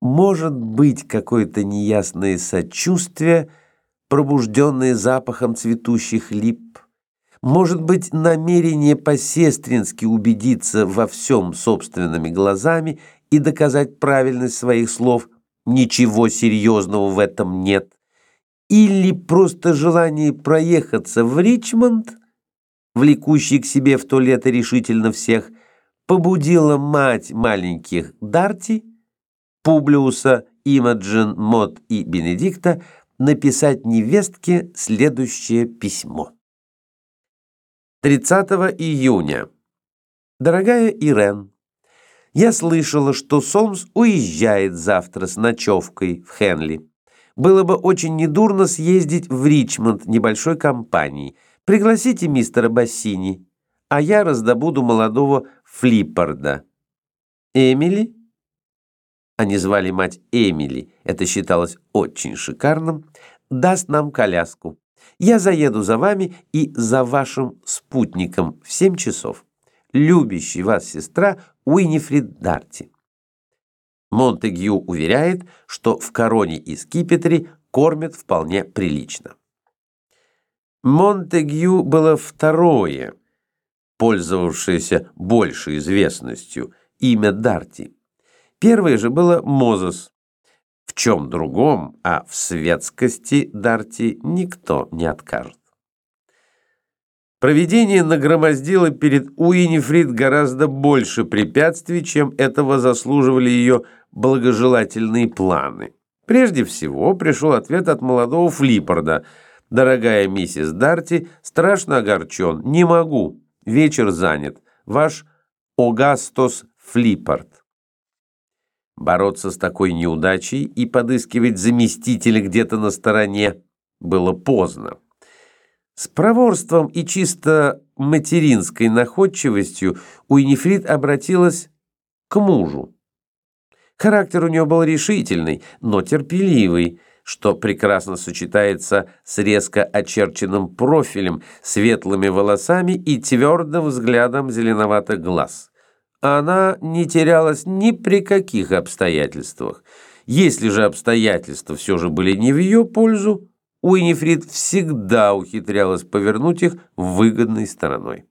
Может быть какое-то неясное сочувствие, пробужденное запахом цветущих лип. Может быть намерение по-сестрински убедиться во всем собственными глазами и доказать правильность своих слов. Ничего серьезного в этом нет. Или просто желание проехаться в Ричмонд, влекущий к себе в то лето решительно всех, побудила мать маленьких Дарти, Публиуса, Имаджин, Мот и Бенедикта написать невестке следующее письмо. 30 июня. Дорогая Ирен, я слышала, что Сомс уезжает завтра с ночевкой в Хенли. Было бы очень недурно съездить в Ричмонд небольшой компанией. Пригласите мистера Бассини, а я раздобуду молодого Флиппарда. Эмили? Они звали мать Эмили, это считалось очень шикарным, даст нам коляску. Я заеду за вами и за вашим спутником в семь часов. Любящий вас сестра Уинифрид Дарти. Монтегю уверяет, что в короне и скипетре кормят вполне прилично. Монтегю было второе, пользовавшееся большей известностью, имя Дарти. Первое же было Мозес. В чем другом, а в светскости Дарти никто не откажет. Проведение нагромоздило перед Уинифрид гораздо больше препятствий, чем этого заслуживали ее благожелательные планы. Прежде всего пришел ответ от молодого Флиппарда. «Дорогая миссис Дарти, страшно огорчен. Не могу. Вечер занят. Ваш Огастос Флиппард». Бороться с такой неудачей и подыскивать заместителя где-то на стороне было поздно. С проворством и чисто материнской находчивостью Уинифрид обратилась к мужу. Характер у нее был решительный, но терпеливый, что прекрасно сочетается с резко очерченным профилем, светлыми волосами и твердым взглядом зеленоватых глаз. Она не терялась ни при каких обстоятельствах. Если же обстоятельства все же были не в ее пользу, Уинифрид всегда ухитрялась повернуть их выгодной стороной.